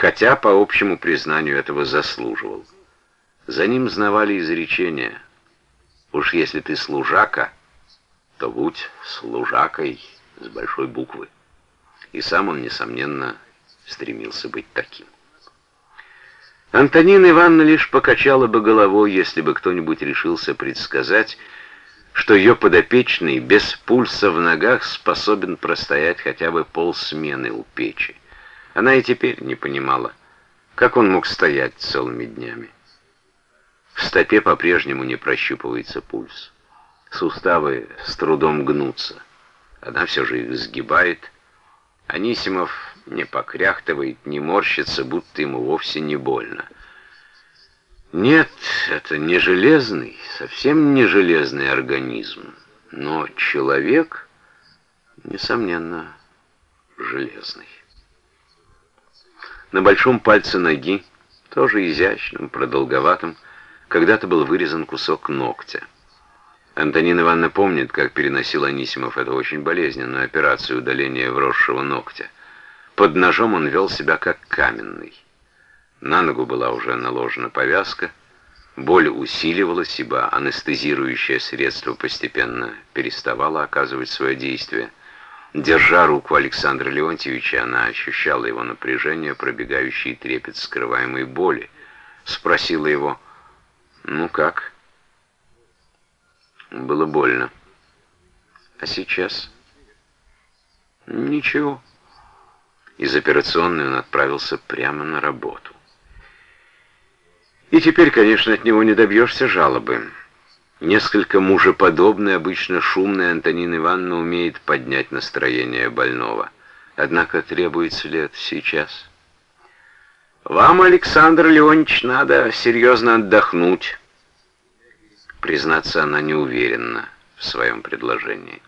хотя, по общему признанию, этого заслуживал. За ним знавали изречения «Уж если ты служака, то будь служакой с большой буквы». И сам он, несомненно, стремился быть таким. Антонина Ивановна лишь покачала бы головой, если бы кто-нибудь решился предсказать, что ее подопечный без пульса в ногах способен простоять хотя бы полсмены у печи. Она и теперь не понимала, как он мог стоять целыми днями. В стопе по-прежнему не прощупывается пульс. Суставы с трудом гнутся. Она все же их сгибает. Анисимов не покряхтывает, не морщится, будто ему вовсе не больно. Нет, это не железный, совсем не железный организм, но человек, несомненно, железный. На большом пальце ноги, тоже изящным, продолговатым, когда-то был вырезан кусок ногтя. Антонина Ивановна помнит, как переносил Анисимов эту очень болезненную операцию удаления вросшего ногтя. Под ножом он вел себя как каменный. На ногу была уже наложена повязка, боль усиливалась, ибо анестезирующее средство постепенно переставало оказывать свое действие. Держа руку Александра Леонтьевича, она ощущала его напряжение, пробегающий трепет скрываемой боли. Спросила его, «Ну как?» Было больно. «А сейчас?» «Ничего». Из операционной он отправился прямо на работу. И теперь, конечно, от него не добьешься жалобы. Несколько мужеподобной, обычно шумная Антонина Ивановна умеет поднять настроение больного. Однако требуется ли это сейчас? «Вам, Александр Леонидович, надо серьезно отдохнуть». Признаться, она не уверена в своем предложении.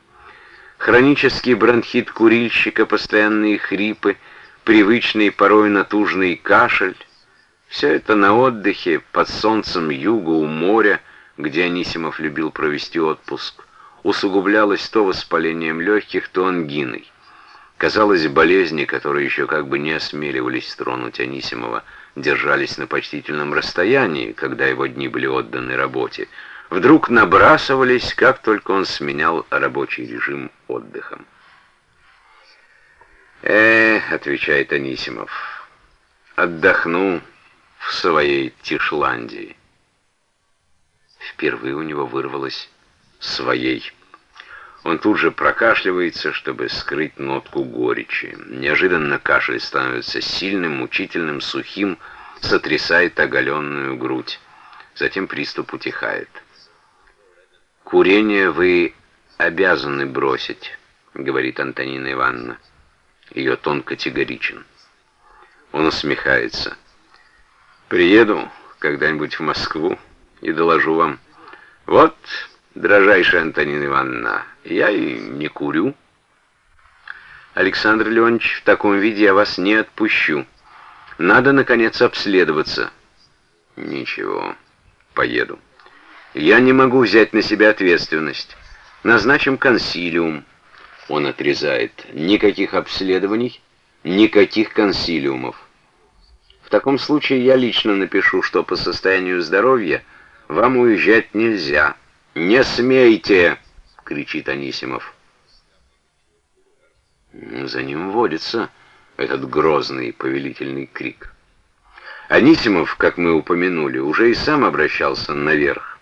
Хронический бронхит курильщика, постоянные хрипы, привычный порой натужный кашель — все это на отдыхе, под солнцем юга у моря, где Анисимов любил провести отпуск, усугублялось то воспалением легких, то ангиной. Казалось, болезни, которые еще как бы не осмеливались тронуть Анисимова, держались на почтительном расстоянии, когда его дни были отданы работе, вдруг набрасывались, как только он сменял рабочий режим отдыхом. «Э, — отвечает Анисимов, — отдохну, в своей Тишландии. Впервые у него вырвалось «своей». Он тут же прокашливается, чтобы скрыть нотку горечи. Неожиданно кашель становится сильным, мучительным, сухим, сотрясает оголенную грудь. Затем приступ утихает. «Курение вы обязаны бросить», — говорит Антонина Ивановна. Ее тон категоричен. Он усмехается. Приеду когда-нибудь в Москву и доложу вам. Вот, дрожайшая Антонина Ивановна, я и не курю. Александр Леонидович, в таком виде я вас не отпущу. Надо, наконец, обследоваться. Ничего, поеду. Я не могу взять на себя ответственность. Назначим консилиум. Он отрезает. Никаких обследований, никаких консилиумов таком случае я лично напишу, что по состоянию здоровья вам уезжать нельзя. Не смейте!» — кричит Анисимов. За ним водится этот грозный повелительный крик. Анисимов, как мы упомянули, уже и сам обращался наверх.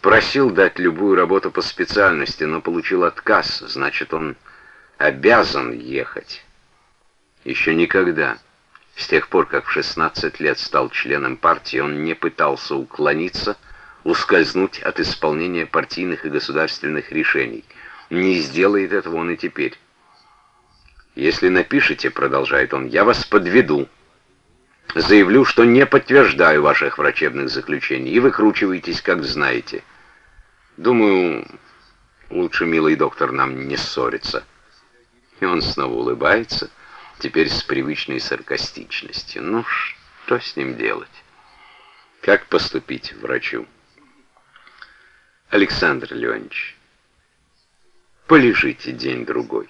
Просил дать любую работу по специальности, но получил отказ, значит, он обязан ехать. Еще никогда. С тех пор, как в 16 лет стал членом партии, он не пытался уклониться, ускользнуть от исполнения партийных и государственных решений. Не сделает этого он и теперь. «Если напишете, — продолжает он, — я вас подведу. Заявлю, что не подтверждаю ваших врачебных заключений, и выкручиваетесь, как знаете. Думаю, лучше, милый доктор, нам не ссориться». И он снова улыбается, — теперь с привычной саркастичностью. Ну, что с ним делать? Как поступить врачу? Александр Леонидович, полежите день-другой.